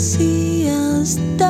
si hasta